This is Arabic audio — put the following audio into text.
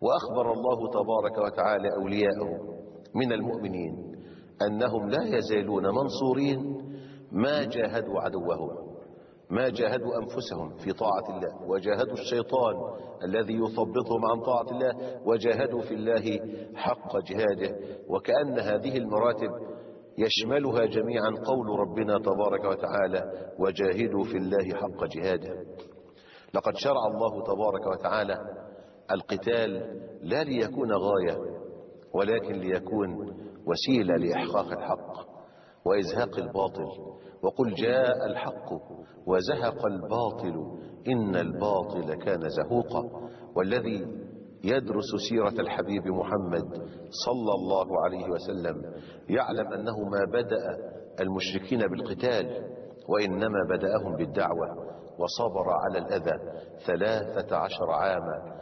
وأخبر الله تبارك وتعالى أولياءه من المؤمنين أنهم لا يزالون منصورين ما جاهدوا عدوهم ما جاهدوا أنفسهم في طاعة الله وجاهدوا الشيطان الذي يثبطهم عن طاعة الله وجاهدوا في الله حق جهاده وكأن هذه المراتب يشملها جميعا قول ربنا تبارك وتعالى وجاهدوا في الله حق جهاده لقد شرع الله تبارك وتعالى القتال لا ليكون غاية ولكن ليكون وسيلة لإحقاق الحق وإزهاق الباطل. وقل جاء الحق وزهق الباطل إن الباطل كان زهوقا. والذي يدرس سيرة الحبيب محمد صلى الله عليه وسلم يعلم أنه ما بدأ المشركين بالقتال وإنما بدأهم بالدعوة وصبر على الأذى ثلاثة عشر عاما.